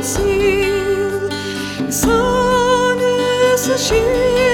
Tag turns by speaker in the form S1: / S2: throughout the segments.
S1: conceal. The sun is a shield.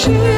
S1: she